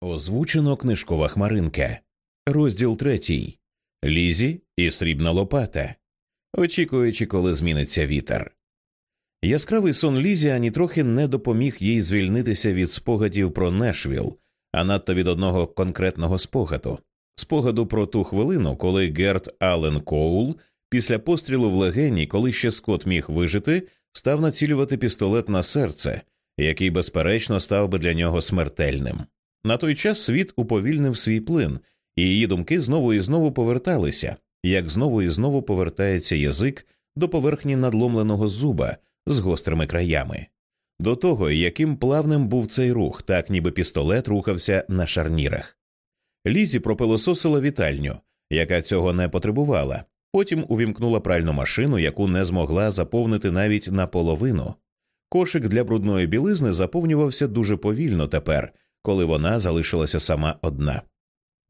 Озвучено книжкова хмаринка, розділ третій Лізі і срібна лопата, очікуючи, коли зміниться вітер. Яскравий сон Лізі ані трохи не допоміг їй звільнитися від спогадів про Нешвіл, а надто від одного конкретного спогаду спогаду про ту хвилину, коли Герт Аллен Коул після пострілу в легені, коли ще Скот міг вижити, став націлювати пістолет на серце, який, безперечно, став би для нього смертельним. На той час світ уповільнив свій плин, і її думки знову і знову поверталися, як знову і знову повертається язик до поверхні надломленого зуба з гострими краями. До того, яким плавним був цей рух, так ніби пістолет рухався на шарнірах. Лізі пропилососила вітальню, яка цього не потребувала, потім увімкнула пральну машину, яку не змогла заповнити навіть наполовину. Кошик для брудної білизни заповнювався дуже повільно тепер, коли вона залишилася сама одна.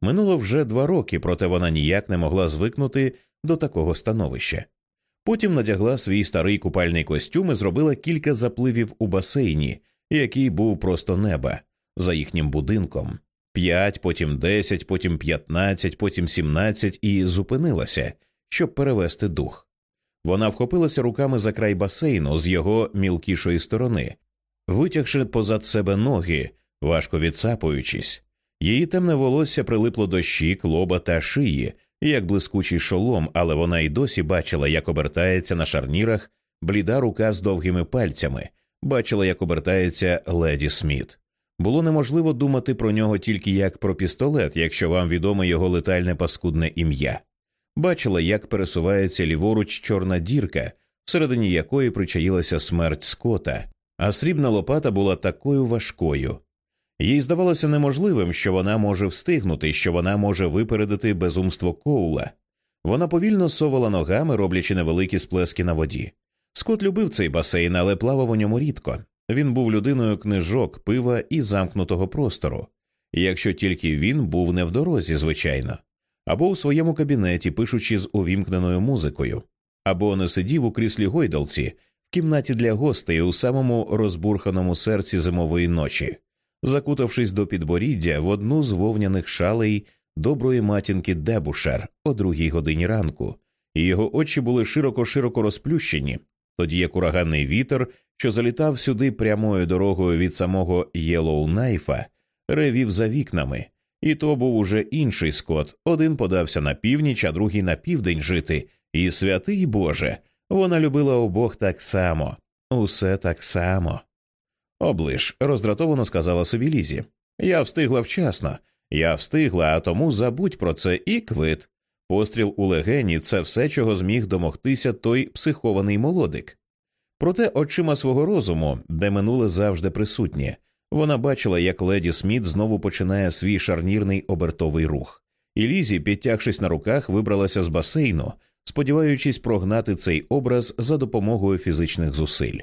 Минуло вже два роки, проте вона ніяк не могла звикнути до такого становища. Потім надягла свій старий купальний костюм і зробила кілька запливів у басейні, який був просто неба, за їхнім будинком п'ять, потім десять, потім п'ятнадцять, потім сімнадцять і зупинилася, щоб перевести дух. Вона вхопилася руками за край басейну з його мілкішої сторони, витягши позад себе ноги, важко відсапуючись. Її темне волосся прилипло до щік, лоба та шиї, як блискучий шолом, але вона й досі бачила, як обертається на шарнірах бліда рука з довгими пальцями, бачила, як обертається леді Сміт. Було неможливо думати про нього тільки як про пістолет, якщо вам відоме його летальне паскудне ім'я. Бачила, як пересувається ліворуч чорна дірка, всередині якої причаїлася смерть скота, а срібна лопата була такою важкою. Їй здавалося неможливим, що вона може встигнути, що вона може випередити безумство коула. Вона повільно совала ногами, роблячи невеликі сплески на воді. Скот любив цей басейн, але плавав у ньому рідко. Він був людиною книжок, пива і замкнутого простору, якщо тільки він був не в дорозі, звичайно, або у своєму кабінеті, пишучи з увімкненою музикою, або не сидів у кріслі гойдалці в кімнаті для гостей у самому розбурханому серці зимової ночі, закутавшись до підборіддя в одну з вовняних шалей доброї матінки Дебушер о другій годині ранку, і його очі були широко широко розплющені, тоді як ураганний вітер що залітав сюди прямою дорогою від самого Єлоунайфа, ревів за вікнами, і то був уже інший скот. Один подався на північ, а другий на південь жити. І святий Боже, вона любила обох так само, усе так само. Облиш, роздратовано сказала собі Лізі. Я встигла вчасно, я встигла, а тому забудь про це і квит. Постріл у легені це все, чого зміг домогтися той психований молодик. Проте очима свого розуму, де минуле завжди присутнє, вона бачила, як леді Сміт знову починає свій шарнірний обертовий рух, і Лізі, підтягшись на руках, вибралася з басейну, сподіваючись прогнати цей образ за допомогою фізичних зусиль.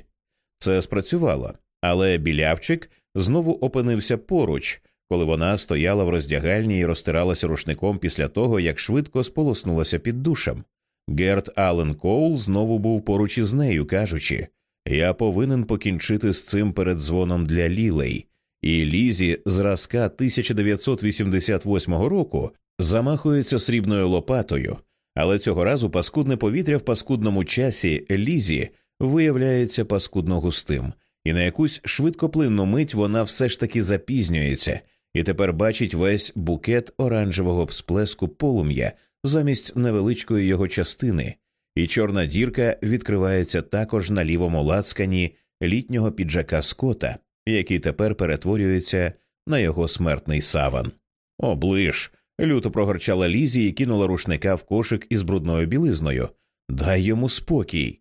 Це спрацювало, але білявчик знову опинився поруч, коли вона стояла в роздягальні і розтиралася рушником після того, як швидко сполоснулася під душем. Герт Аллен Коул знову був поруч із нею, кажучи Я повинен покінчити з цим перед дзвоном для лілей, і Лізі зразка 1988 року замахується срібною лопатою, але цього разу паскудне повітря в паскудному часі Лізі виявляється паскудно густим, і на якусь швидкоплинну мить вона все ж таки запізнюється і тепер бачить весь букет оранжевого всплеску полум'я замість невеличкої його частини, і чорна дірка відкривається також на лівому лацкані літнього піджака скота, який тепер перетворюється на його смертний саван. Оближ. люто прогорчала Лізі і кинула рушника в кошик із брудною білизною. Дай йому спокій.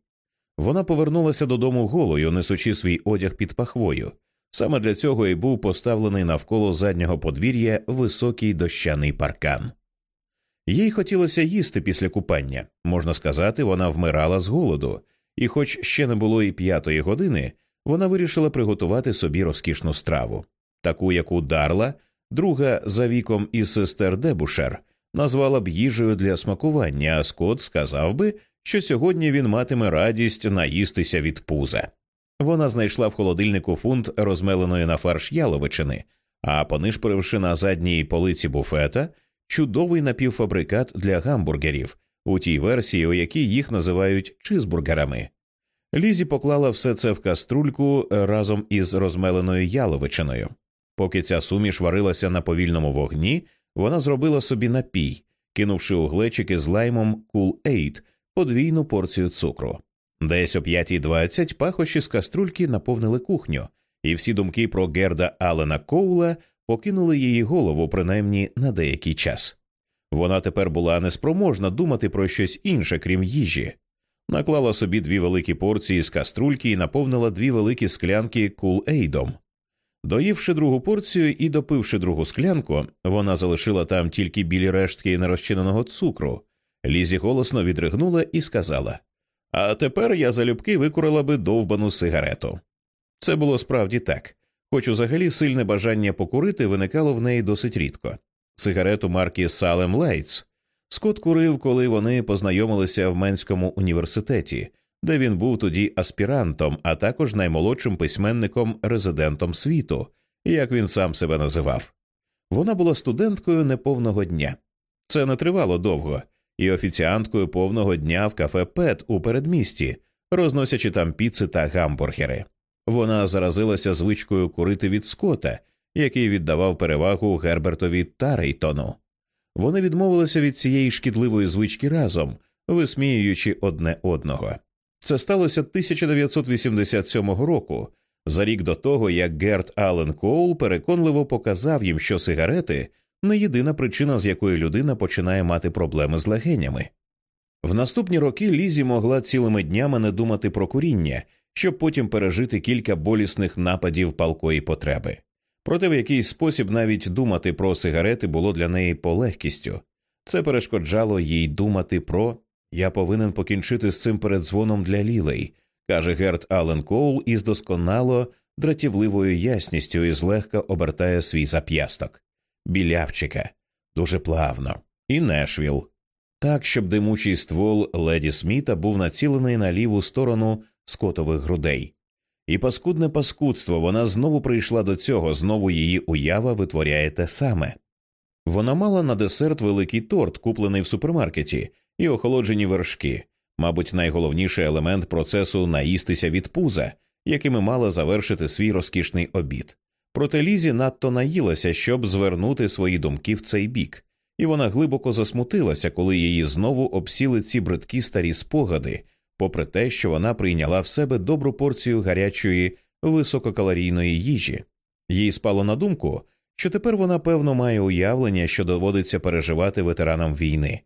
Вона повернулася додому голою, несучи свій одяг під пахвою. Саме для цього і був поставлений навколо заднього подвір'я високий дощаний паркан. Їй хотілося їсти після купання, можна сказати, вона вмирала з голоду, і, хоч ще не було і п'ятої години, вона вирішила приготувати собі розкішну страву, таку, яку Дарла, друга за віком із сестер Дебушер, назвала б їжею для смакування, а Скотт сказав би, що сьогодні він матиме радість наїстися від пуза. Вона знайшла в холодильнику фунт розмеленої на фарш яловичини, а понишпоривши на задній полиці буфета чудовий напівфабрикат для гамбургерів у тій версії, у якій їх називають чизбургерами. Лізі поклала все це в каструльку разом із розмеленою яловичиною. Поки ця суміш варилася на повільному вогні, вона зробила собі напій, кинувши у глечики з лаймом Cool подвійну порцію цукру. Десь о 5.20 пахощі з каструльки наповнили кухню, і всі думки про Герда Алена Коула покинули її голову принаймні на деякий час. Вона тепер була неспроможна думати про щось інше, крім їжі. Наклала собі дві великі порції з каструльки і наповнила дві великі склянки кул-ейдом. Доївши другу порцію і допивши другу склянку, вона залишила там тільки білі рештки нерозчиненого цукру. Лізі голосно відригнула і сказала А тепер я залюбки викурила би довбану сигарету. Це було справді так, хоч взагалі сильне бажання покурити виникало в неї досить рідко. Сигарету марки Salem Lights Скот курив, коли вони познайомилися в Менському університеті, де він був тоді аспірантом, а також наймолодшим письменником резидентом світу, як він сам себе називав. Вона була студенткою неповного дня. Це не тривало довго, і офіціанткою повного дня в кафе Пет у передмісті, розносячи там піци та гамбургери. Вона заразилася звичкою курити від скота, який віддавав перевагу Гербертові Тарейтону. Вони відмовилися від цієї шкідливої звички разом, висміюючи одне одного. Це сталося 1987 року, за рік до того, як Герт Аллен Коул переконливо показав їм, що сигарети не єдина причина, з якої людина починає мати проблеми з легенями. В наступні роки Лізі могла цілими днями не думати про куріння, щоб потім пережити кілька болісних нападів палкої потреби. Проте в якийсь спосіб навіть думати про сигарети було для неї полегкістю. Це перешкоджало їй думати про я повинен покінчити з цим передзвоном для лілей, каже Герт Аллен Коул із досконало дратівливою ясністю і злегка обертає свій зап'ясток. Білявчика дуже плавно, і Нешвіл. Так, щоб димучий ствол леді Сміта був націлений на ліву сторону скотових грудей. І паскудне паскудство вона знову прийшла до цього, знову її уява витворяє те саме. Вона мала на десерт великий торт, куплений в супермаркеті, і охолоджені вершки, мабуть, найголовніший елемент процесу наїстися від пуза, якими мала завершити свій розкішний обід. Проте Лізі надто наїлася, щоб звернути свої думки в цей бік, і вона глибоко засмутилася, коли її знову обсіли ці бридкі старі спогади, попри те, що вона прийняла в себе добру порцію гарячої висококалорійної їжі. Їй спало на думку, що тепер вона певно має уявлення, що доводиться переживати ветеранам війни.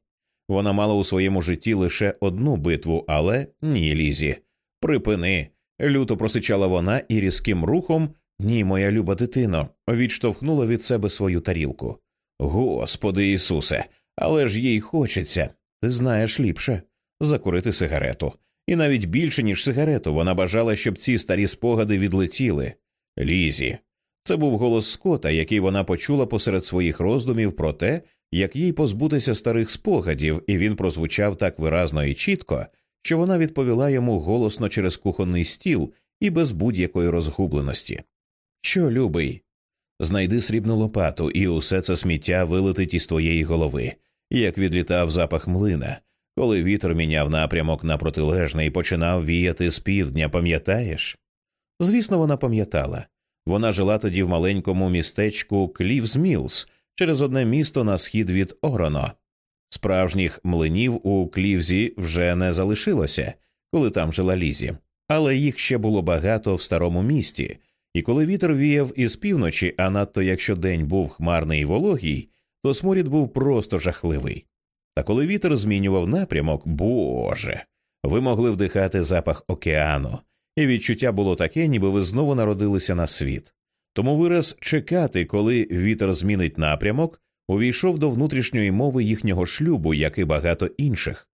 Вона мала у своєму житті лише одну битву, але ні, Лізі. Припини. Люто просичала вона і різким рухом ні, моя люба дитино, відштовхнула від себе свою тарілку. Господи Ісусе, але ж їй хочеться, ти знаєш ліпше закурити сигарету. І навіть більше, ніж сигарету, вона бажала, щоб ці старі спогади відлетіли. Лізі. Це був голос Скота, який вона почула посеред своїх роздумів про те, як їй позбутися старих спогадів, і він прозвучав так виразно і чітко, що вона відповіла йому голосно через кухонний стіл і без будь-якої розгубленості. Що, любий? Знайди срібну лопату, і усе це сміття вилетить із твоєї голови, як відлітав запах млина, коли вітер міняв напрямок на протилежний і починав віяти з півдня, пам'ятаєш? Звісно, вона пам'ятала. Вона жила тоді в маленькому містечку Клівз Мілс через одне місто на схід від Ороно. Справжніх млинів у Клівзі вже не залишилося, коли там жила Лізі, але їх ще було багато в старому місті, і коли вітер віяв із півночі, а надто якщо день був хмарний і вологий, то сморід був просто жахливий. Та коли вітер змінював напрямок, Боже, ви могли вдихати запах океану, і відчуття було таке, ніби ви знову народилися на світ. Тому вираз чекати, коли вітер змінить напрямок, увійшов до внутрішньої мови їхнього шлюбу, як і багато інших.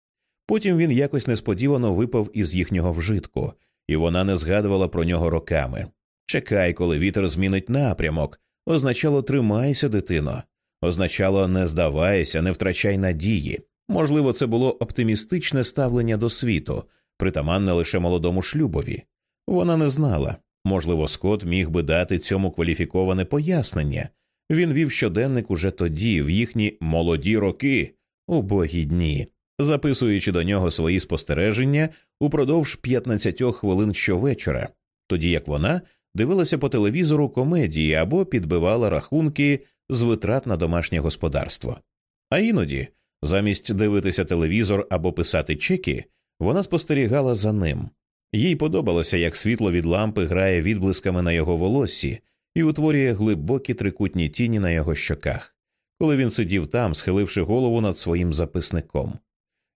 Потім він якось несподівано випав із їхнього вжитку, і вона не згадувала про нього роками. Чекай, коли вітер змінить напрямок, означало тримайся, дитино, означало не здавайся, не втрачай надії. Можливо, це було оптимістичне ставлення до світу, притаманне лише молодому шлюбові. Вона не знала. Можливо, Скот міг би дати цьому кваліфіковане пояснення, Він вів щоденник уже тоді, в їхні молоді роки, убогі дні, записуючи до нього свої спостереження упродовж 15 хвилин щовечора, тоді як вона дивилася по телевізору комедії або підбивала рахунки з витрат на домашнє господарство. А іноді, замість дивитися телевізор або писати чеки, вона спостерігала за ним. Їй подобалося, як світло від лампи грає відблисками на його волоссі і утворює глибокі трикутні тіні на його щоках, коли він сидів там, схиливши голову над своїм записником.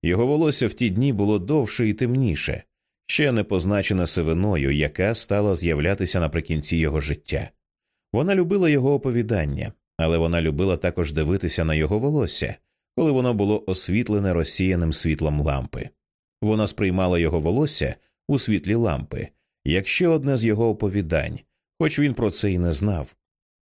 Його волосся в ті дні було довше і темніше, ще не позначене сивиною, яка стала з'являтися наприкінці його життя. Вона любила його оповідання, але вона любила також дивитися на його волосся, коли воно було освітлене розсіяним світлом лампи. Вона сприймала його волосся у світлі лампи, як ще одне з його оповідань, хоч він про це й не знав.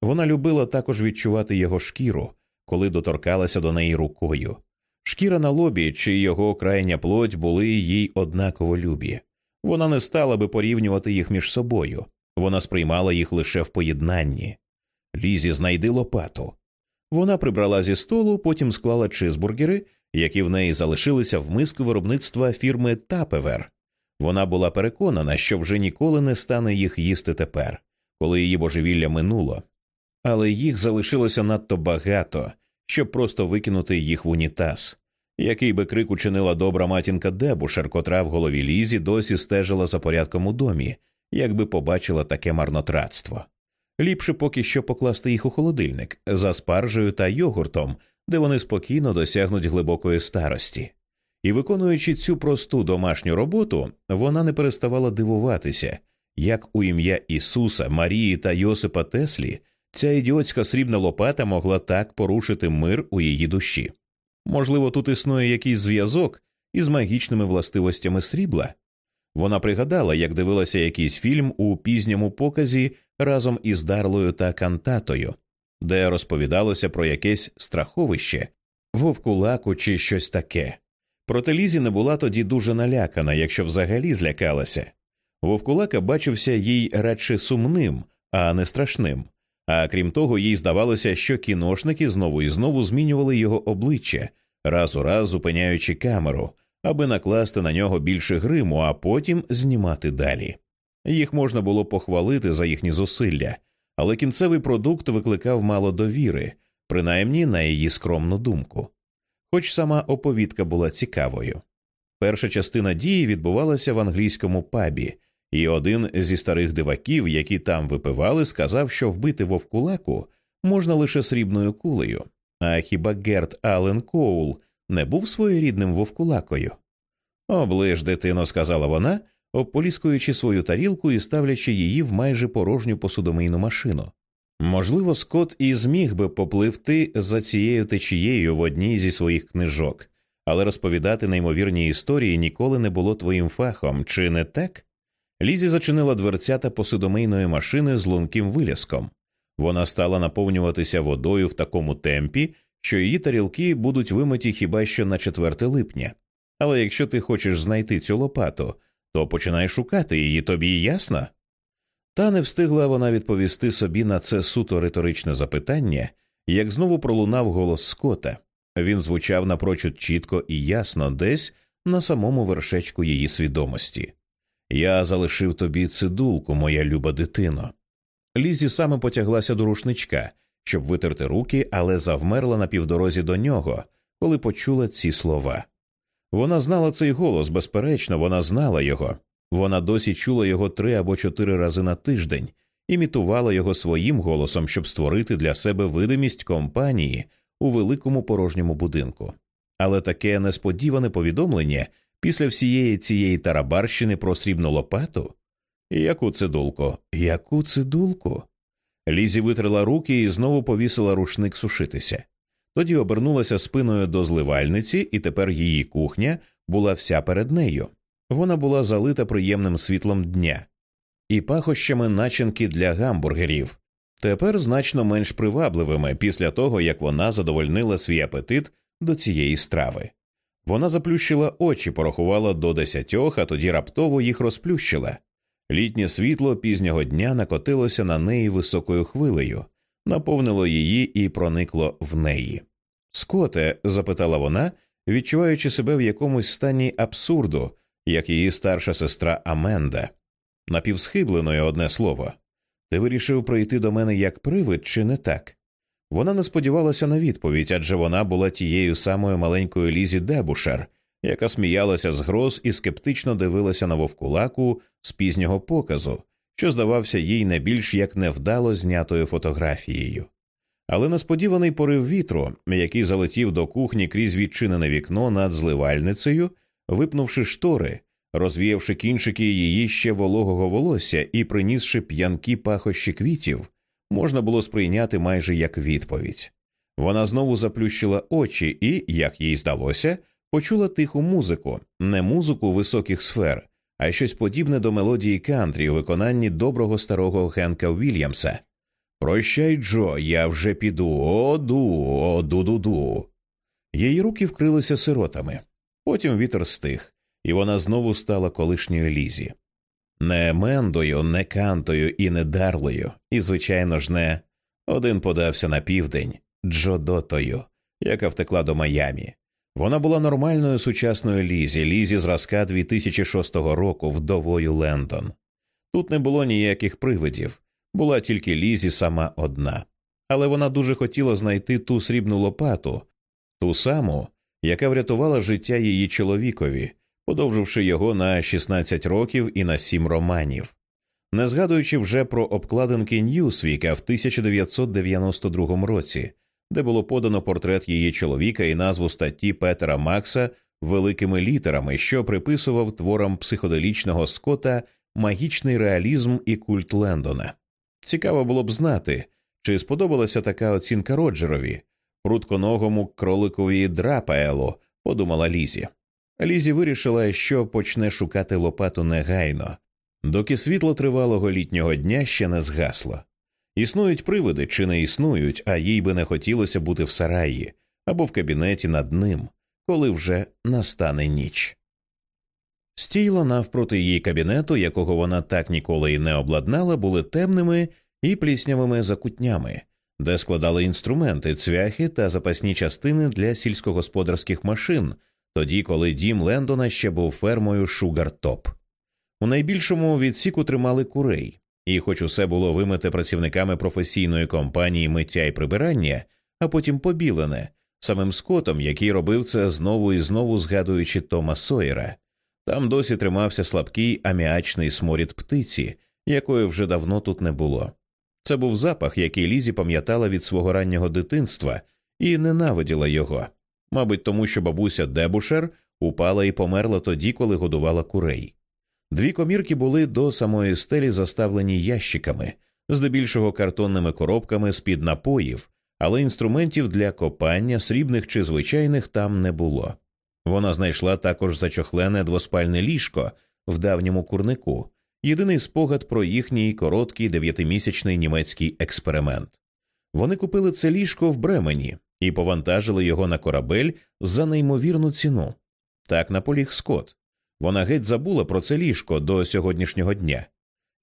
Вона любила також відчувати його шкіру, коли доторкалася до неї рукою. Шкіра на лобі чи його крайня плоть були їй однаково любі. Вона не стала би порівнювати їх між собою, вона сприймала їх лише в поєднанні. Лізі, знайди лопату. Вона прибрала зі столу, потім склала чизбургери, які в неї залишилися в миску виробництва фірми Тапевер. Вона була переконана, що вже ніколи не стане їх їсти тепер, коли її божевілля минуло, але їх залишилося надто багато, щоб просто викинути їх в унітаз. Який би крик учинила добра матінка Дебушер, котра в голові лізі досі стежила за порядком у домі, якби побачила таке марнотратство. Ліпше поки що покласти їх у холодильник за спаржею та йогуртом, де вони спокійно досягнуть глибокої старості. І, виконуючи цю просту домашню роботу, вона не переставала дивуватися, як у ім'я Ісуса, Марії та Йосипа Теслі ця ідіотська срібна лопата могла так порушити мир у її душі. Можливо, тут існує якийсь зв'язок із магічними властивостями срібла. Вона пригадала, як дивилася якийсь фільм у пізньому показі разом із Дарлою та Кантатою, де розповідалося про якесь страховище, вовкулаку чи щось таке. Проте Лізі не була тоді дуже налякана, якщо взагалі злякалася. Вовкулака бачився їй радше сумним, а не страшним. А крім того, їй здавалося, що кіношники знову і знову змінювали його обличчя, раз у раз зупиняючи камеру, аби накласти на нього більше гриму, а потім знімати далі. Їх можна було похвалити за їхні зусилля, але кінцевий продукт викликав мало довіри, принаймні на її скромну думку. Хоч сама оповідка була цікавою. Перша частина дії відбувалася в англійському пабі, і один зі старих диваків, які там випивали, сказав, що вбити вовкулаку можна лише срібною кулею. А хіба Герт Аллен Коул не був своєрідним вовкулакою? Оближ, дитино, сказала вона, обполіскуючи свою тарілку і ставлячи її в майже порожню посудомийну машину. Можливо, Скот і зміг би попливти за цією течією в одній зі своїх книжок, але розповідати неймовірні історії ніколи не було твоїм фахом, чи не так? Лізі зачинила дверцята посудомийної машини з лунким виляском. Вона стала наповнюватися водою в такому темпі, що її тарілки будуть вимиті хіба що на 4 липня. Але якщо ти хочеш знайти цю лопату, то починай шукати її, тобі ясно? Та не встигла вона відповісти собі на це суто риторичне запитання, як знову пролунав голос Скота. Він звучав напрочуд чітко і ясно, десь на самому вершечку її свідомості. Я залишив тобі цидулку, моя люба дитино. Лізі саме потяглася до рушничка, щоб витерти руки, але завмерла на півдорозі до нього, коли почула ці слова. Вона знала цей голос, безперечно, вона знала його. Вона досі чула його три або чотири рази на тиждень, імітувала його своїм голосом, щоб створити для себе видимість компанії у великому порожньому будинку. Але таке несподіване повідомлення після всієї цієї тарабарщини про срібну лопату? Яку цидулку? Яку цидулку? Лізі витрила руки і знову повісила рушник сушитися. Тоді обернулася спиною до зливальниці, і тепер її кухня була вся перед нею. Вона була залита приємним світлом дня і пахощами начинки для гамбургерів, тепер значно менш привабливими після того, як вона задовольнила свій апетит до цієї страви. Вона заплющила очі, порахувала до десятьох, а тоді раптово їх розплющила. Літнє світло пізнього дня накотилося на неї високою хвилею, наповнило її і проникло в неї. Скоте, запитала вона, відчуваючи себе в якомусь стані абсурду, як її старша сестра Аменда, напівсхибленою одне слово. Ти вирішив прийти до мене як привид, чи не так? Вона не сподівалася на відповідь, адже вона була тією самою маленькою Лізі Дебушер, яка сміялася з гроз і скептично дивилася на вовкулаку з пізнього показу, що здавався їй не більш як невдало знятою фотографією. Але несподіваний порив вітру, який залетів до кухні крізь відчинене вікно над зливальницею, випнувши штори, розвіявши кінчики її ще вологого волосся і принісши п'янкі пахощі квітів, можна було сприйняти майже як відповідь. Вона знову заплющила очі і, як їй здалося, почула тиху музику, не музику високих сфер, а щось подібне до мелодії кантрі у виконанні доброго старого Хенка Вільямса. Прощай, Джо, я вже піду, оду, оду-ду-ду. Її руки вкрилися сиротами. Потім вітер стих, і вона знову стала колишньою лізі. Не мендою, не кантою і не дарлею, і, звичайно ж, не один подався на південь Джодотою, яка втекла до Майамі. Вона була нормальною сучасною лізі, лізі зразка 2006 року вдовою Лендон. Тут не було ніяких привидів, була тільки лізі сама одна, але вона дуже хотіла знайти ту срібну лопату, ту саму, яка врятувала життя її чоловікові, подовживши його на 16 років і на 7 романів. Не згадуючи вже про обкладинки Ньюсвіка в 1992 році, де було подано портрет її чоловіка і назву статті Петера Макса великими літерами, що приписував творам психоделічного скота магічний реалізм і культ Лендона. Цікаво було б знати, чи сподобалася така оцінка Роджерові, прутконогому кроликові Драпаелу, подумала Лізі. Лізі вирішила, що почне шукати лопату негайно, доки світло тривалого літнього дня ще не згасло. Існують привиди чи не існують, а їй би не хотілося бути в сараї або в кабінеті над ним, коли вже настане ніч. Стійла навпроти її кабінету, якого вона так ніколи й не обладнала, були темними і пліснявими закутнями, де складали інструменти, цвяхи та запасні частини для сільськогосподарських машин, тоді коли дім Лендона ще був фермою Шугартоп. У найбільшому відсіку тримали курей, і, хоч усе було вимите працівниками професійної компанії миття і прибирання, а потім побілене, самим скотом, який робив це знову і знову згадуючи Тома Сойера. Там досі тримався слабкий аміачний сморід птиці, якої вже давно тут не було. Це був запах, який Лізі пам'ятала від свого раннього дитинства і ненавиділа його, мабуть, тому що бабуся Дебушер упала і померла тоді, коли годувала курей. Дві комірки були до самої стелі заставлені ящиками, здебільшого картонними коробками з під напоїв, але інструментів для копання, срібних чи звичайних там не було. Вона знайшла також зачохлене двоспальне ліжко в давньому курнику, єдиний спогад про їхній короткий дев'ятимісячний німецький експеримент. Вони купили це ліжко в Бремені і повантажили його на корабель за неймовірну ціну. Так наполіг Скотт. Вона геть забула про це ліжко до сьогоднішнього дня.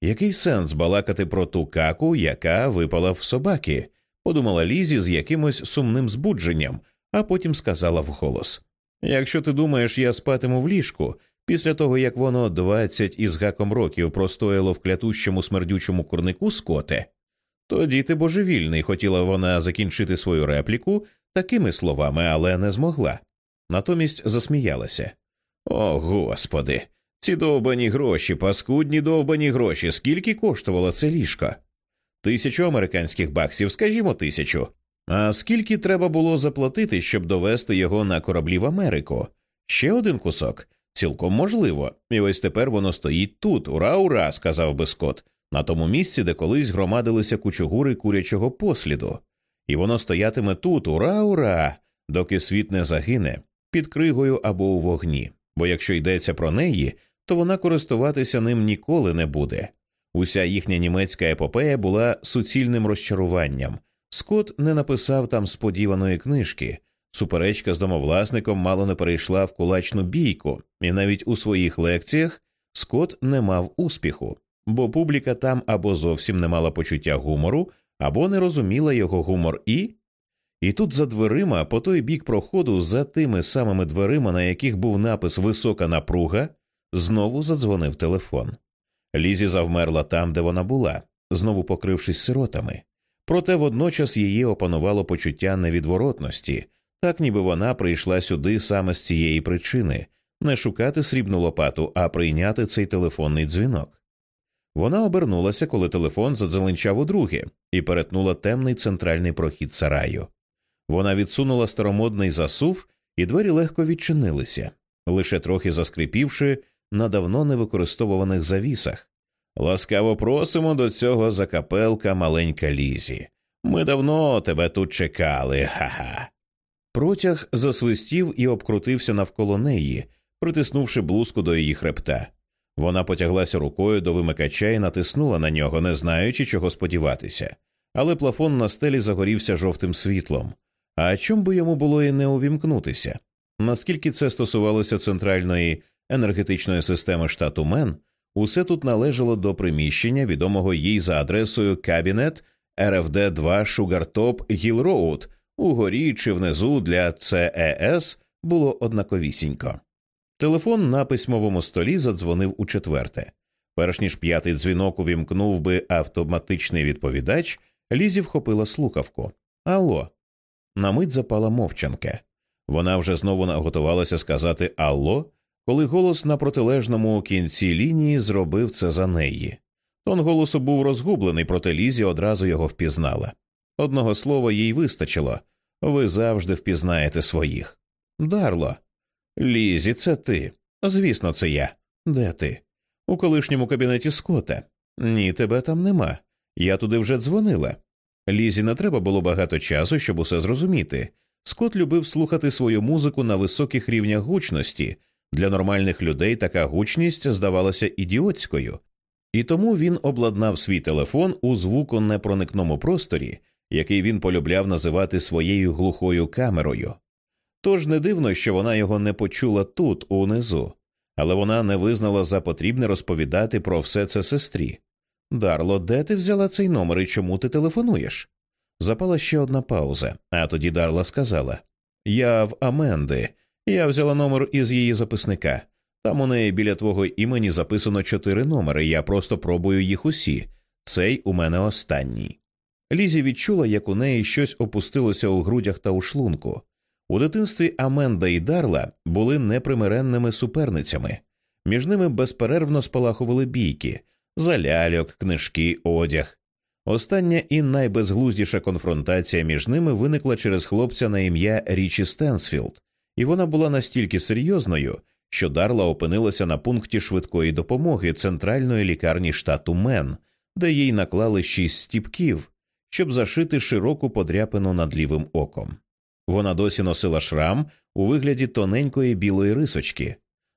Який сенс балакати про ту каку, яка випала в собаки? подумала Лізі з якимось сумним збудженням, а потім сказала вголос Якщо ти думаєш, я спатиму в ліжку після того, як воно двадцять із гаком років простояло в клятущому смердючому курнику скоте, тоді ти божевільний, хотіла вона закінчити свою репліку такими словами, але не змогла. Натомість засміялася. О, господи, ці довбані гроші, паскудні довбані гроші, скільки коштувало це ліжко? Тисячу американських баксів, скажімо, тисячу. А скільки треба було заплатити, щоб довести його на кораблі в Америку? Ще один кусок? Цілком можливо. І ось тепер воно стоїть тут. Ура, ура, сказав би Скотт, на тому місці, де колись громадилися кучугури курячого посліду. І воно стоятиме тут, ура, ура, доки світ не загине, під кригою або у вогні. Бо якщо йдеться про неї, то вона користуватися ним ніколи не буде. Уся їхня німецька епопея була суцільним розчаруванням. Скот не написав там сподіваної книжки. Суперечка з домовласником мало не перейшла в кулачну бійку, і навіть у своїх лекціях Скот не мав успіху, бо публіка там або зовсім не мала почуття гумору, або не розуміла його гумор і. І тут за дверима, по той бік проходу, за тими самими дверима, на яких був напис Висока напруга, знову задзвонив телефон. Лізі завмерла там, де вона була, знову покрившись сиротами. Проте водночас її опанувало почуття невідворотності, так ніби вона прийшла сюди саме з цієї причини не шукати срібну лопату, а прийняти цей телефонний дзвінок. Вона обернулася, коли телефон задзеленчав удруге, і перетнула темний центральний прохід сараю. Вона відсунула старомодний засув, і двері легко відчинилися, лише трохи заскрипівши на давно невикористовуваних завісах. Ласкаво просимо до цього закапелка маленька лізі. Ми давно тебе тут чекали, ха-ха. Протяг засвистів і обкрутився навколо неї, притиснувши блузку до її хребта. Вона потяглася рукою до вимикача і натиснула на нього, не знаючи, чого сподіватися, але плафон на стелі загорівся жовтим світлом. А чом би йому було і не увімкнутися? Наскільки це стосувалося центральної енергетичної системи штату Мен, усе тут належало до приміщення, відомого їй за адресою Кабінет РФД 2 Шугартоп Роуд, угорі чи внизу для ЦЕС було однаковісінько. Телефон на письмовому столі задзвонив у четверте. Перш ніж п'ятий дзвінок увімкнув би автоматичний відповідач, Лізі вхопила слухавку. Алло. На мить запала мовчанка. Вона вже знову наготувалася сказати Алло, коли голос на протилежному кінці лінії зробив це за неї. Тон голосу був розгублений, проте Лізі одразу його впізнала. Одного слова їй вистачило ви завжди впізнаєте своїх. Дарло. Лізі, це ти. Звісно, це я. Де ти? У колишньому кабінеті Скота. Ні, тебе там нема. Я туди вже дзвонила. Лізі не треба було багато часу, щоб усе зрозуміти. Скот любив слухати свою музику на високих рівнях гучності. Для нормальних людей така гучність здавалася ідіотською, і тому він обладнав свій телефон у звуконепроникному просторі, який він полюбляв називати своєю глухою камерою. Тож не дивно, що вона його не почула тут, унизу, але вона не визнала за потрібне розповідати про все це сестрі. Дарло, де ти взяла цей номер і чому ти телефонуєш? Запала ще одна пауза, а тоді Дарла сказала Я в Аменди. Я взяла номер із її записника. Там у неї біля твого імені записано чотири номери, я просто пробую їх усі. Цей у мене останній. Лізі відчула, як у неї щось опустилося у грудях та у шлунку. У дитинстві Аменда і Дарла були непримиренними суперницями, між ними безперервно спалахували бійки, за ляльок, книжки, одяг. Остання і найбезглуздіша конфронтація між ними виникла через хлопця на ім'я Річі Стенсфілд, і вона була настільки серйозною, що Дарла опинилася на пункті швидкої допомоги центральної лікарні штату Мен, де їй наклали шість стіпків, щоб зашити широку подряпину над лівим оком. Вона досі носила шрам у вигляді тоненької білої рисочки.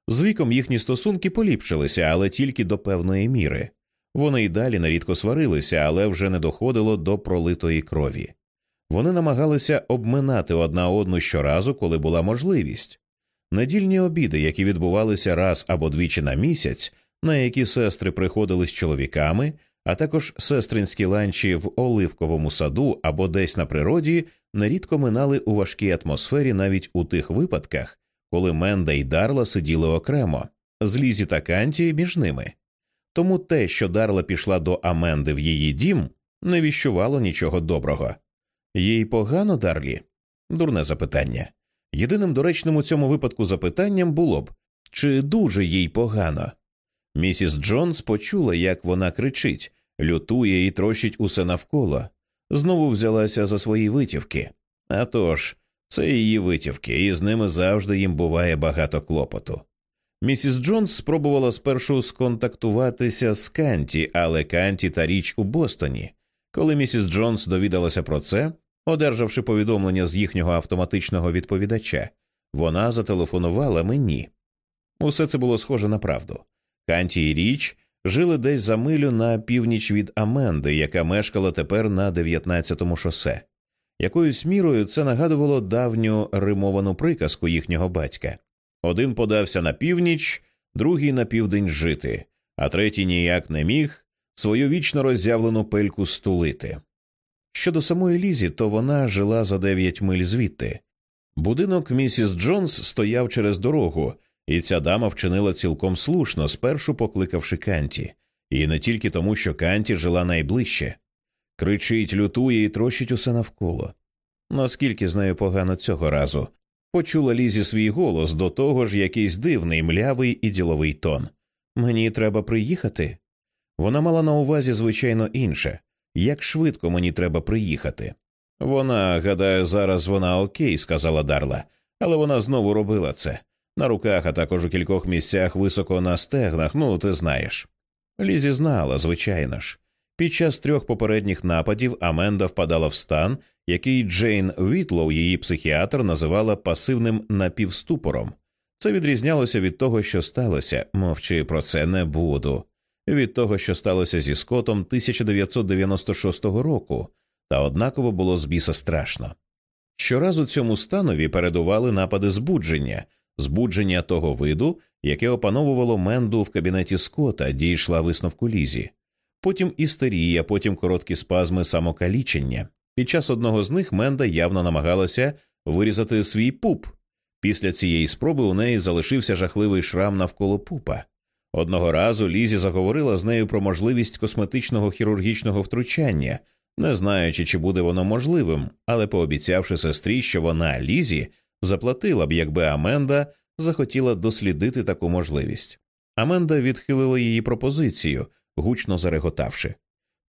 З віком їхні стосунки поліпшилися, але тільки до певної міри. Вони й далі нерідко сварилися, але вже не доходило до пролитої крові. Вони намагалися обминати одна одну щоразу, коли була можливість. Недільні обіди, які відбувалися раз або двічі на місяць, на які сестри приходили з чоловіками, а також сестринські ланчі в оливковому саду або десь на природі, нерідко минали у важкій атмосфері навіть у тих випадках, коли Менда і Дарла сиділи окремо, з Лізі та Канті між ними. Тому те, що Дарла пішла до Аменди в її дім, не віщувало нічого доброго. Їй погано Дарлі? Дурне запитання. Єдиним доречним у цьому випадку запитанням було б чи дуже їй погано. Місіс Джонс почула, як вона кричить, лютує і трощить усе навколо, знову взялася за свої витівки. А тож, це її витівки, і з ними завжди їм буває багато клопоту. Місіс Джонс спробувала спершу сконтактуватися з Канті, але Канті та річ у Бостоні. Коли місіс Джонс довідалася про це, одержавши повідомлення з їхнього автоматичного відповідача, вона зателефонувала мені. Усе це було схоже на правду. Канті і річ жили десь за милю на північ від Аменди, яка мешкала тепер на 19-му шосе. Якоюсь мірою це нагадувало давню римовану приказку їхнього батька. Один подався на північ, другий на південь жити, а третій ніяк не міг свою вічно роззявлену пельку стулити. Щодо самої Лізі, то вона жила за дев'ять миль звідти. Будинок місіс Джонс стояв через дорогу, і ця дама вчинила цілком слушно, спершу покликавши Канті, і не тільки тому, що Канті жила найближче. Кричить, лютує і трощить усе навколо. Наскільки з нею погано цього разу, почула Лізі свій голос до того ж якийсь дивний, млявий і діловий тон. Мені треба приїхати. Вона мала на увазі, звичайно, інше як швидко мені треба приїхати. Вона, гадаю, зараз вона окей, сказала Дарла, але вона знову робила це на руках, а також у кількох місцях високо на стегнах, ну ти знаєш. Лізі знала, звичайно ж. Під час трьох попередніх нападів Аменда впадала в стан, який Джейн Вітлоу, її психіатр, називала пасивним напівступором. Це відрізнялося від того, що сталося, мовчи про це не буду, від того, що сталося зі Скотом 1996 року, та однаково було з біса страшно. Щоразу цьому станові передували напади збудження, збудження того виду, яке опановувало Менду в кабінеті Скота, дійшла висновку лізі, потім істерія, потім короткі спазми самокалічення. Під час одного з них Менда явно намагалася вирізати свій пуп. Після цієї спроби у неї залишився жахливий шрам навколо пупа. Одного разу Лізі заговорила з нею про можливість косметичного хірургічного втручання, не знаючи, чи буде воно можливим, але пообіцявши сестрі, що вона Лізі заплатила б, якби Аменда захотіла дослідити таку можливість. Аменда відхилила її пропозицію, гучно зареготавши.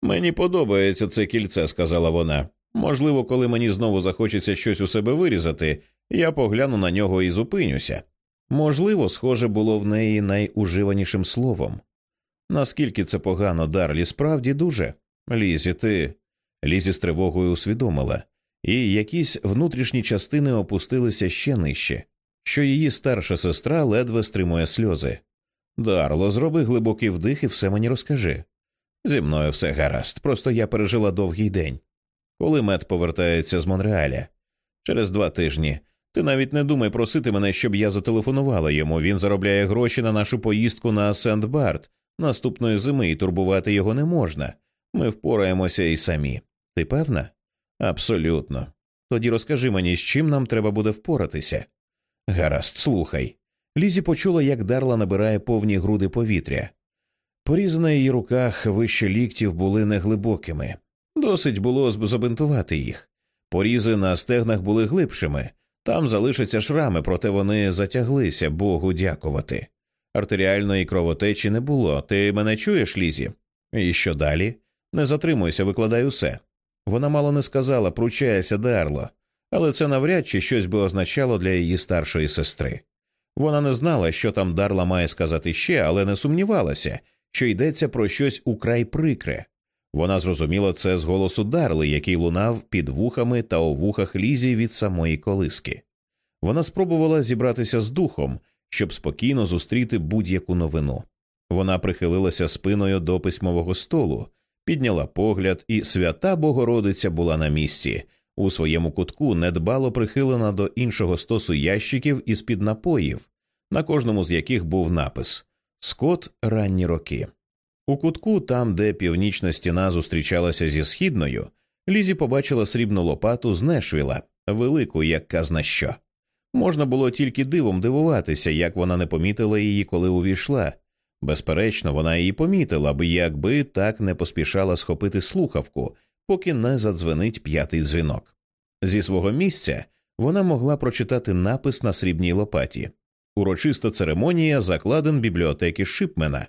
Мені подобається це кільце, сказала вона. Можливо, коли мені знову захочеться щось у себе вирізати, я погляну на нього і зупинюся. Можливо, схоже було в неї найуживанішим словом. Наскільки це погано, Дарлі, справді дуже. Лізі, ти. Лізі з тривогою усвідомила, і якісь внутрішні частини опустилися ще нижче, що її старша сестра ледве стримує сльози. Дарло, зроби глибокий вдих і все мені розкажи. Зі мною все гаразд, просто я пережила довгий день. Коли мед повертається з Монреаля? Через два тижні. Ти навіть не думай просити мене, щоб я зателефонувала йому. Він заробляє гроші на нашу поїздку на Сент Барт наступної зими, і турбувати його не можна. Ми впораємося і самі. Ти певна? Абсолютно. Тоді розкажи мені, з чим нам треба буде впоратися. Гаразд, слухай. Лізі почула, як Дарла набирає повні груди повітря. Порізи на її руках вище ліктів були неглибокими. Досить було забинтувати їх. Порізи на стегнах були глибшими, там залишаться шрами, проте вони затяглися, Богу дякувати. Артеріальної кровотечі не було. Ти мене чуєш, Лізі? І що далі? Не затримуйся, викладай усе. Вона мало не сказала пручайся, Дарло, але це навряд чи щось би означало для її старшої сестри. Вона не знала, що там Дарла має сказати ще, але не сумнівалася, що йдеться про щось украй прикре. Вона зрозуміла це з голосу Дарли, який лунав під вухами та у вухах лізі від самої колиски. Вона спробувала зібратися з духом, щоб спокійно зустріти будь-яку новину. Вона прихилилася спиною до письмового столу, підняла погляд, і свята Богородиця була на місці, у своєму кутку недбало прихилена до іншого стосу ящиків із під напоїв, на кожному з яких був напис Скот ранні роки. У кутку, там, де північна стіна зустрічалася зі східною, Лізі побачила срібну лопату з Нешвіла, велику, як казна що. Можна було тільки дивом дивуватися, як вона не помітила її, коли увійшла. Безперечно, вона її помітила б, якби так не поспішала схопити слухавку, поки не задзвенить п'ятий дзвінок. Зі свого місця вона могла прочитати напис на срібній лопаті урочиста церемонія закладен бібліотеки Шипмена.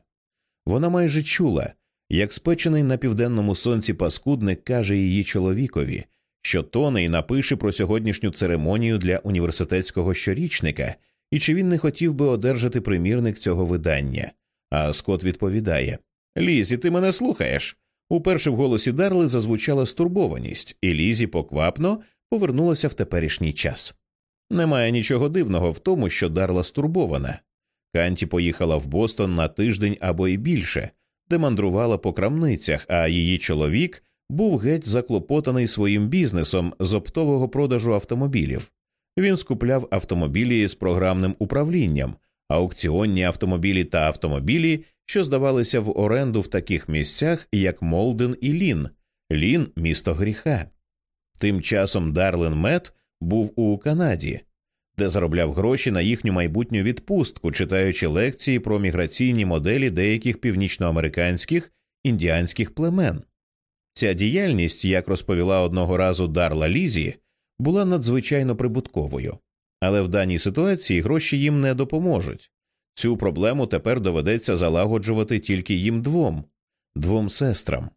Вона майже чула, як спечений на південному сонці паскудник каже її чоловікові, що Тоней напише про сьогоднішню церемонію для університетського щорічника, і чи він не хотів би одержати примірник цього видання. А Скот відповідає Лізі, ти мене слухаєш. Уперше в голосі Дарли зазвучала стурбованість, і Лізі поквапно повернулася в теперішній час. Немає нічого дивного в тому, що Дарла стурбована. Канті поїхала в Бостон на тиждень або й більше, де мандрувала по крамницях, а її чоловік був геть заклопотаний своїм бізнесом з оптового продажу автомобілів. Він скупляв автомобілі з програмним управлінням, аукціонні автомобілі та автомобілі, що здавалися в оренду в таких місцях, як Молден і Лін, Лін місто гріха. Тим часом Дарлен Мет був у Канаді, де заробляв гроші на їхню майбутню відпустку, читаючи лекції про міграційні моделі деяких північноамериканських індіанських племен. Ця діяльність, як розповіла одного разу Дарла Лізі, була надзвичайно прибутковою, але в даній ситуації гроші їм не допоможуть. Цю проблему тепер доведеться залагоджувати тільки їм двом, двом сестрам.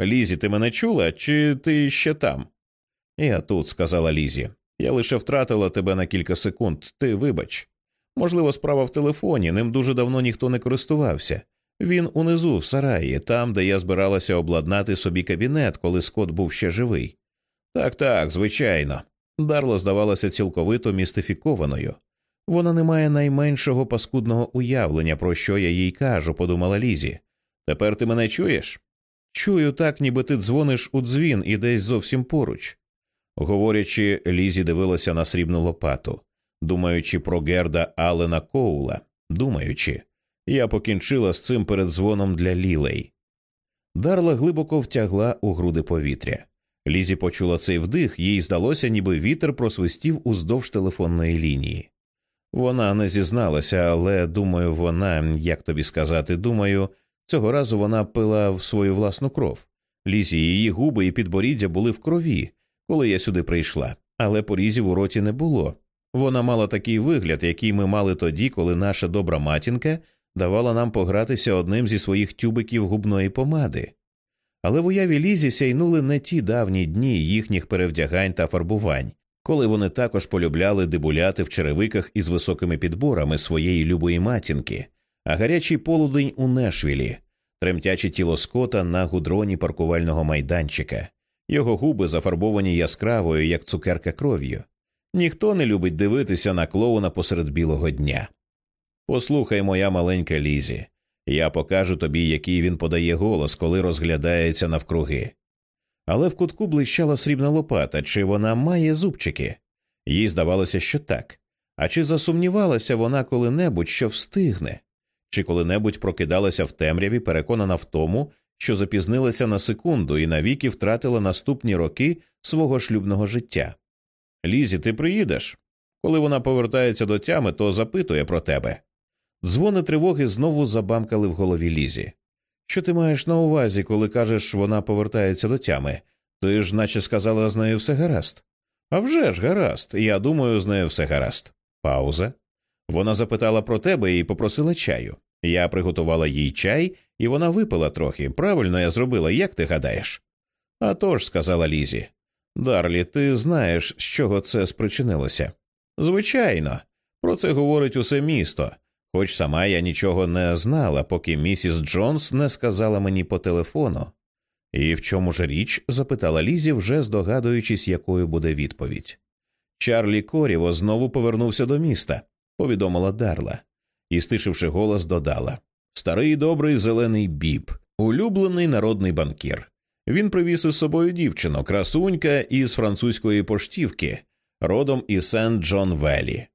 Лізі, ти мене чула, чи ти ще там? Я тут, сказала Лізі. Я лише втратила тебе на кілька секунд, ти вибач. Можливо, справа в телефоні, ним дуже давно ніхто не користувався. Він унизу, в сараї, там, де я збиралася обладнати собі кабінет, коли Скот був ще живий. Так, так, звичайно. Дарла здавалася цілковито містифікованою. Вона не має найменшого паскудного уявлення, про що я їй кажу, подумала Лізі. Тепер ти мене чуєш? Чую так, ніби ти дзвониш у дзвін і десь зовсім поруч. Говорячи, Лізі дивилася на срібну лопату, думаючи про Герда Алена Коула, думаючи, я покінчила з цим перед дзвоном для лілей. Дарла глибоко втягла у груди повітря. Лізі почула цей вдих, їй здалося, ніби вітер просвистів уздовж телефонної лінії. Вона не зізналася, але думаю, вона, як тобі сказати, думаю, цього разу вона пила в свою власну кров. Лізі її губи і підборіддя були в крові, коли я сюди прийшла, але порізів у роті не було. Вона мала такий вигляд, який ми мали тоді, коли наша добра матінка давала нам погратися одним зі своїх тюбиків губної помади. Але в уяві Лізі сяйнули не ті давні дні їхніх перевдягань та фарбувань, коли вони також полюбляли дебуляти в черевиках із високими підборами своєї любої матінки, а гарячий полудень у Нешвілі, тремтяче тіло скота на гудроні паркувального майданчика, його губи зафарбовані яскравою, як цукерка кров'ю. Ніхто не любить дивитися на клоуна посеред білого дня. Послухай, моя маленька Лізі, я покажу тобі, який він подає голос, коли розглядається навкруги. Але в кутку блищала срібна лопата, чи вона має зубчики? Їй здавалося, що так. А чи засумнівалася вона коли-небудь, що встигне, чи коли-небудь прокидалася в темряві, переконана в тому, що запізнилася на секунду і навіки втратила наступні роки свого шлюбного життя. Лізі, ти приїдеш? Коли вона повертається до тями, то запитує про тебе. Дзвони тривоги знову забамкали в голові Лізі. Що ти маєш на увазі, коли кажеш, вона повертається до тями? Ти ж наче сказала з нею все гаразд. «А вже ж гаразд, я думаю, з нею все гаразд. Пауза. Вона запитала про тебе і попросила чаю. Я приготувала їй чай, і вона випила трохи. Правильно я зробила, як ти гадаєш? «А тож», – сказала Лізі. Дарлі, ти знаєш, з чого це спричинилося? Звичайно, про це говорить усе місто хоч сама я нічого не знала, поки місіс Джонс не сказала мені по телефону. І в чому ж річ? запитала Лізі, вже здогадуючись, якою буде відповідь. Чарлі Коріво знову повернувся до міста, повідомила Дарла, і, стишивши голос, додала Старий добрий зелений біб, улюблений народний банкір. Він привіз із собою дівчину, красунька із французької поштівки, родом із Сент Джон Велі.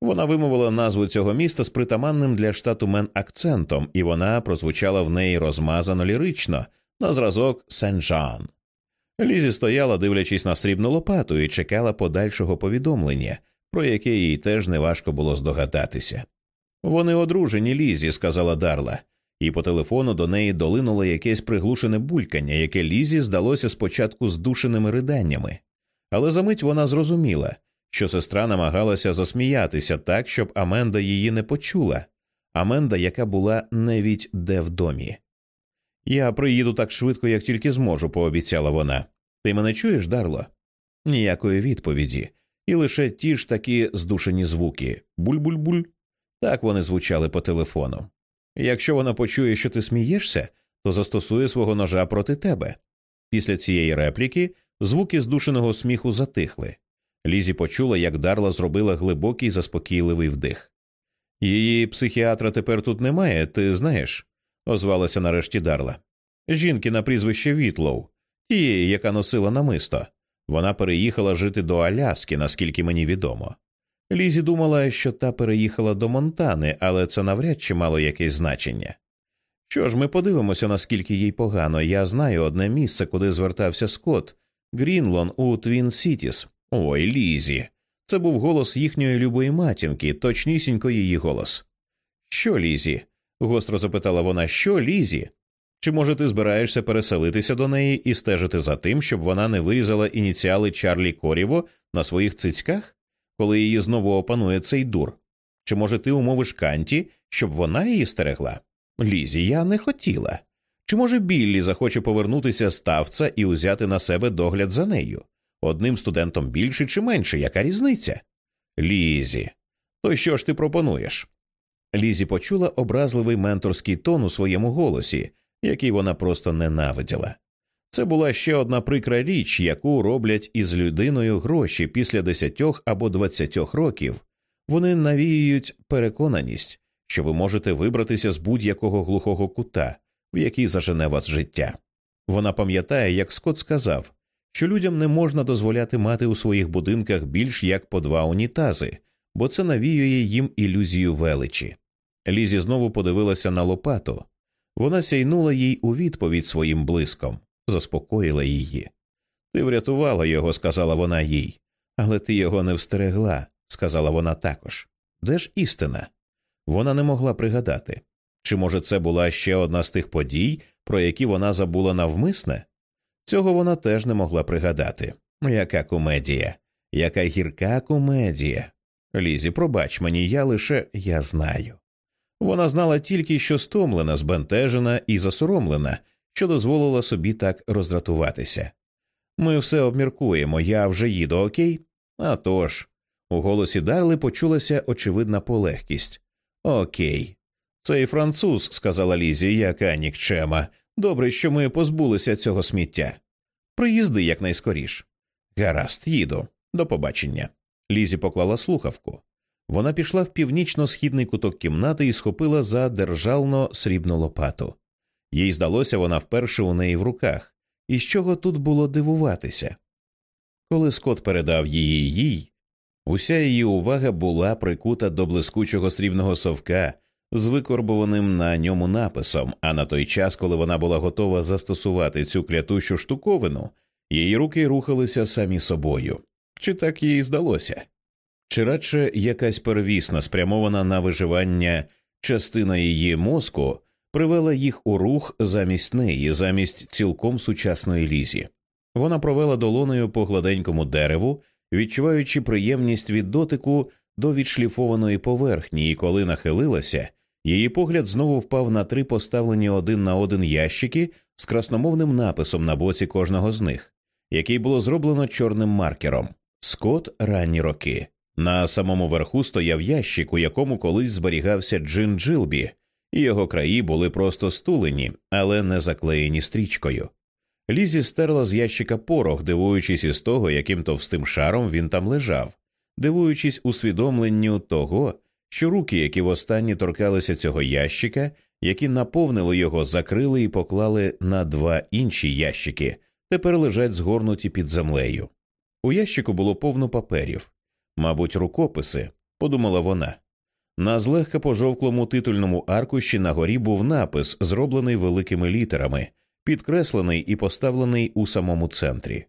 Вона вимовила назву цього міста з притаманним для штату Мен акцентом, і вона прозвучала в неї розмазано лірично на зразок Сен-Жан. Лізі стояла, дивлячись на срібну лопату, і чекала подальшого повідомлення, про яке їй теж неважко було здогадатися. Вони одружені Лізі, сказала Дарла, і по телефону до неї долинуло якесь приглушене булькання, яке Лізі здалося спочатку здушеними риданнями. Але за мить вона зрозуміла, що сестра намагалася засміятися так, щоб Аменда її не почула, Аменда, яка була навіть де в домі. Я приїду так швидко, як тільки зможу, пообіцяла вона. Ти мене чуєш, Дарло? Ніякої відповіді, і лише ті ж такі здушені звуки буль-буль-буль. Так вони звучали по телефону. Якщо вона почує, що ти смієшся, то застосує свого ножа проти тебе. Після цієї репліки звуки здушеного сміху затихли. Лізі почула, як Дарла зробила глибокий заспокійливий вдих. Її психіатра тепер тут немає, ти знаєш, озвалася нарешті Дарла. Жінки на прізвище Вітлоу, тієї, яка носила намисто. Вона переїхала жити до Аляски, наскільки мені відомо. Лізі думала, що та переїхала до Монтани, але це навряд чи мало якесь значення. Що ж, ми подивимося, наскільки їй погано. Я знаю одне місце, куди звертався Скотт Грінлон у Твін Сітіс. Ой, Лізі. Це був голос їхньої любої матінки, точнісінько її голос. Що, Лізі? гостро запитала вона, що Лізі? Чи може ти збираєшся переселитися до неї і стежити за тим, щоб вона не вирізала ініціали Чарлі Коріво на своїх цицьках, коли її знову опанує цей дур? Чи може ти умовиш Канті, щоб вона її стерегла? Лізі, я не хотіла. Чи може Біллі захоче повернутися з тавця і узяти на себе догляд за нею? Одним студентом більше чи менше, яка різниця? Лізі, то що ж ти пропонуєш? Лізі почула образливий менторський тон у своєму голосі, який вона просто ненавиділа. Це була ще одна прикра річ, яку роблять із людиною гроші після десятьох або двадцятьох років. Вони навіюють переконаність, що ви можете вибратися з будь-якого глухого кута, в який зажене вас життя. Вона пам'ятає, як Скот сказав, що людям не можна дозволяти мати у своїх будинках більш як по два унітази, бо це навіює їм ілюзію величі. Лізі знову подивилася на лопату. Вона сяйнула їй у відповідь своїм блиском, заспокоїла її. Ти врятувала його, сказала вона їй, але ти його не встерегла, сказала вона також. Де ж істина? Вона не могла пригадати. Чи, може, це була ще одна з тих подій, про які вона забула навмисне? Цього вона теж не могла пригадати. Яка комедія, яка гірка комедія. Лізі, пробач мені, я лише я знаю. Вона знала тільки, що стомлена, збентежена і засоромлена, що дозволила собі так роздратуватися. Ми все обміркуємо, я вже їду, окей? А тож». у голосі Дарли почулася очевидна полегкість. Окей. Цей француз, сказала Лізі, яка нікчема. Добре, що ми позбулися цього сміття. Приїзди якнайскоріш. Гаразд, їду. До побачення. Лізі поклала слухавку. Вона пішла в північно-східний куток кімнати і схопила за державно срібну лопату. Їй здалося, вона вперше у неї в руках, і з чого тут було дивуватися. Коли Скот передав її їй, уся її увага була прикута до блискучого срібного совка з викорбованим на ньому написом, а на той час, коли вона була готова застосувати цю клятущу штуковину, її руки рухалися самі собою. Чи так їй здалося? Чи радше якась первісна, спрямована на виживання частина її мозку, привела їх у рух замість неї, замість цілком сучасної лізі. Вона провела долоною по гладенькому дереву, відчуваючи приємність від дотику до відшліфованої поверхні, і коли нахилилася, її погляд знову впав на три поставлені один на один ящики з красномовним написом на боці кожного з них, який було зроблено чорним маркером Скот ранні роки. На самому верху стояв ящик, у якому колись зберігався Джин Джилбі, і його краї були просто стулені, але не заклеєні стрічкою. Лізі стерла з ящика порох, дивуючись із того, яким товстим шаром він там лежав, дивуючись усвідомленню того, що руки, які востаннє торкалися цього ящика, які наповнили його, закрили і поклали на два інші ящики, тепер лежать згорнуті під землею. У ящику було повно паперів, мабуть, рукописи, подумала вона. На злегка пожовклому титульному аркуші на горі був напис, зроблений великими літерами, підкреслений і поставлений у самому центрі.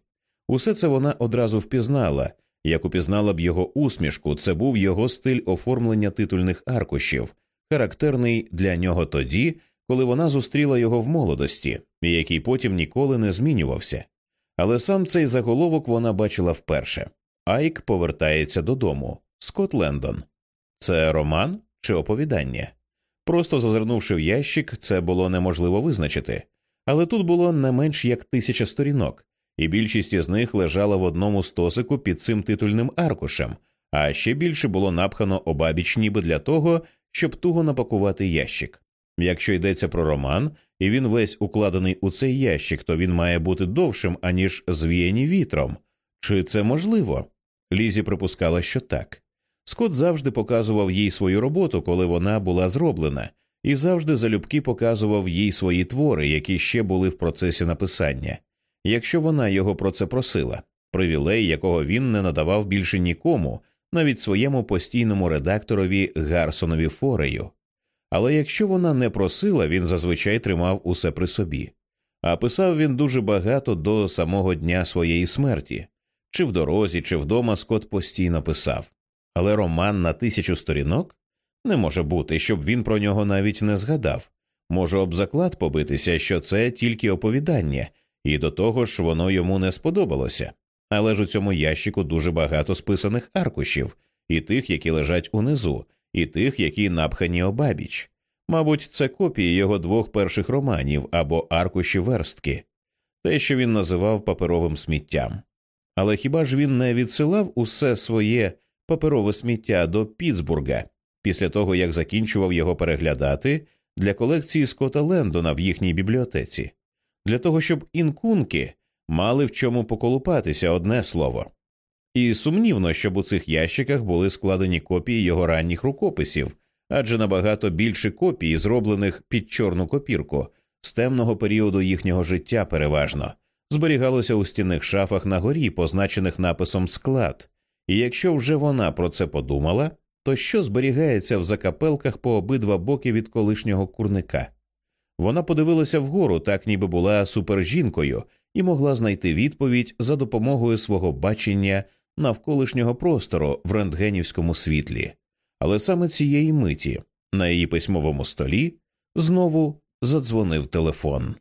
Усе це вона одразу впізнала, як упізнала б його усмішку, це був його стиль оформлення титульних аркушів, характерний для нього тоді, коли вона зустріла його в молодості, який потім ніколи не змінювався. Але сам цей заголовок вона бачила вперше Айк повертається додому. Скот Лендон. Це роман чи оповідання? Просто зазирнувши в ящик, це було неможливо визначити, але тут було не менш як тисяча сторінок, і більшість із них лежала в одному стосику під цим титульним аркушем, а ще більше було напхано обабіч, ніби для того, щоб туго напакувати ящик. Якщо йдеться про роман, і він весь укладений у цей ящик, то він має бути довшим, аніж звіяні вітром. Чи це можливо? Лізі припускала, що так. Скот завжди показував їй свою роботу, коли вона була зроблена, і завжди залюбки показував їй свої твори, які ще були в процесі написання, якщо вона його про це просила, привілей, якого він не надавав більше нікому, навіть своєму постійному редакторові Гарсонові Форею. Але якщо вона не просила, він зазвичай тримав усе при собі. А писав він дуже багато до самого дня своєї смерті, чи в дорозі, чи вдома Скот постійно писав. Але роман на тисячу сторінок не може бути, щоб він про нього навіть не згадав. Може об заклад побитися, що це тільки оповідання, і до того ж воно йому не сподобалося. Але ж у цьому ящику дуже багато списаних аркушів, і тих, які лежать унизу, і тих, які напхані обабіч. Мабуть, це копії його двох перших романів або аркуші верстки, те, що він називав паперовим сміттям. Але хіба ж він не відсилав усе своє паперове сміття до Пітсбурга після того, як закінчував його переглядати для колекції Скотта Лендона в їхній бібліотеці, для того, щоб інкунки мали в чому поколупатися одне слово. І сумнівно, щоб у цих ящиках були складені копії його ранніх рукописів, адже набагато більше копій, зроблених під чорну копірку з темного періоду їхнього життя переважно, зберігалося у стінних шафах на горі, позначених написом склад, і якщо вже вона про це подумала, то що зберігається в закапелках по обидва боки від колишнього курника? Вона подивилася вгору, так ніби була супержінкою, і могла знайти відповідь за допомогою свого бачення навколишнього простору в рентгенівському світлі. Але саме цієї миті на її письмовому столі знову задзвонив телефон.